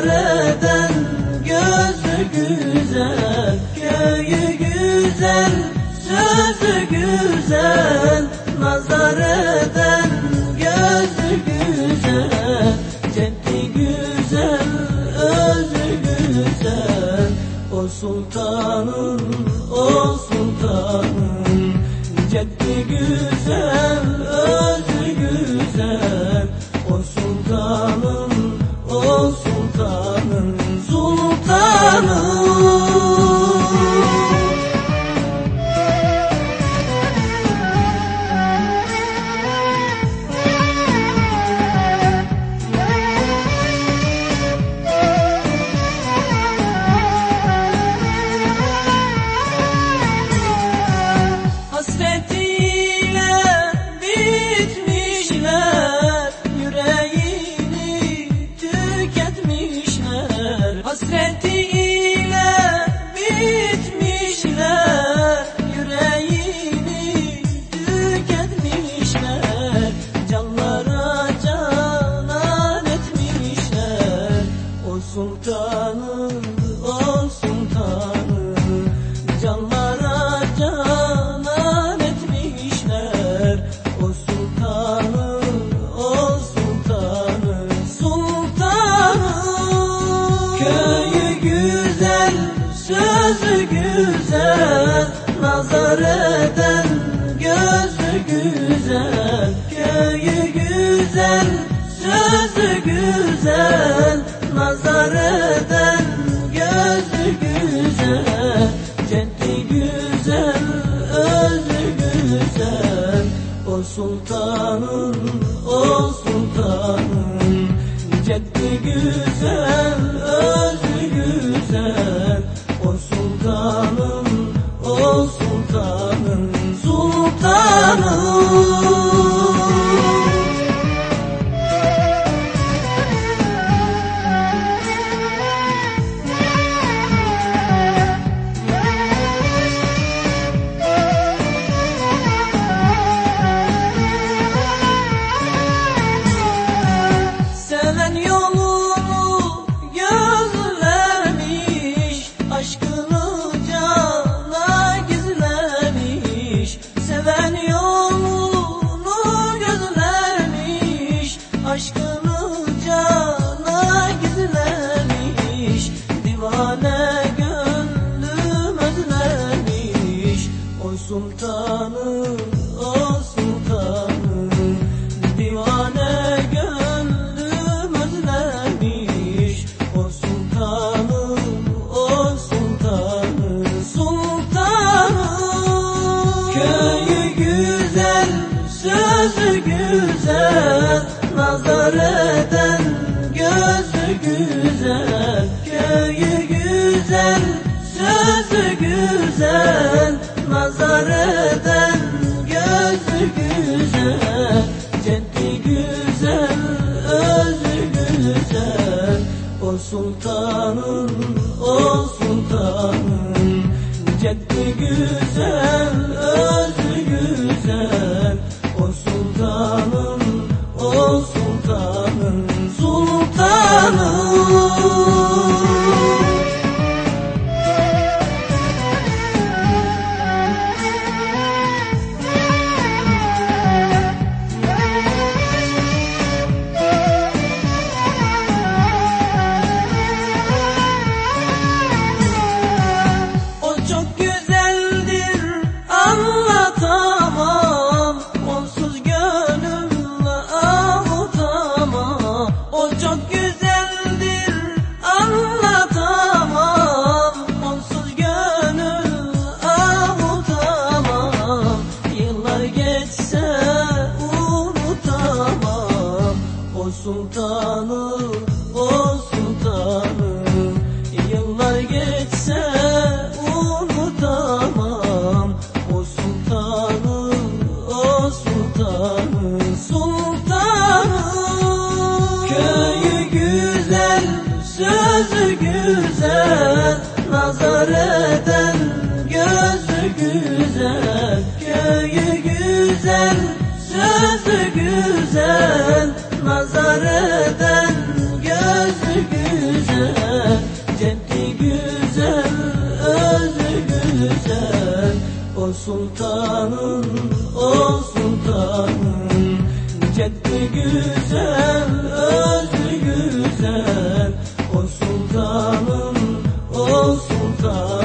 Nazar eden gözü güzel Köyü güzel, sözü güzel. Nazar eden gözü güzel Ceddi güzel, özü güzel. O sultanın, o sultanın Ceddi güzel, sreti Nazar eden gözü güzel Köyü güzel, sözü güzel Nazar eden gözü güzel Ceddi güzel, özü güzel. O sultanın, o sultanın Ceddi güzel, özü güzel. O sultanın, sözü güzel Nazar eden gözü güzel Köyü güzel, sözü güzel Nazar eden gözü güzel Ceddi güzel, özü güzel. O sultanın, o sultanın Ceddi güzel, özü güzel sultanı, o sultanı. Yıllar geçse unutamam. O sultanı, o sultanı sultanı. Köyü güzel sözü güzel Nazar eden sultanım o sultanım. Ceddi güzel özü güzel. O sultanım o sultanım.